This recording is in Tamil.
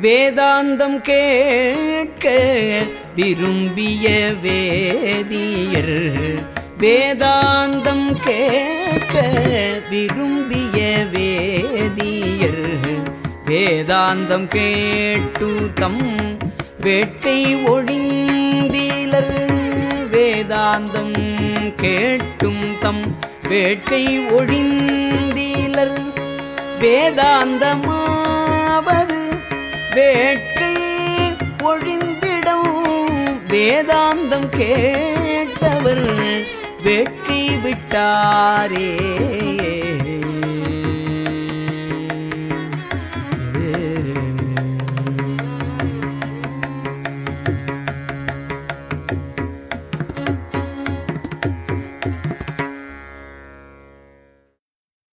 வேதாந்தம் கேட்க விரும்பிய வேதியர். வேதாந்தம் கேட்க விரும்பிய வேதியர். வேதாந்தம் கேட்டு தம் வேட்டை ஒழிந்தீலர். வேதாந்தம் கேட்டும் தம் வேட்டை ஒழிந்தீலர். வேதாந்தமாவது ஒழிந்திடம். வேதாந்தம் கேட்டவர் வேட்கை விட்டாரே.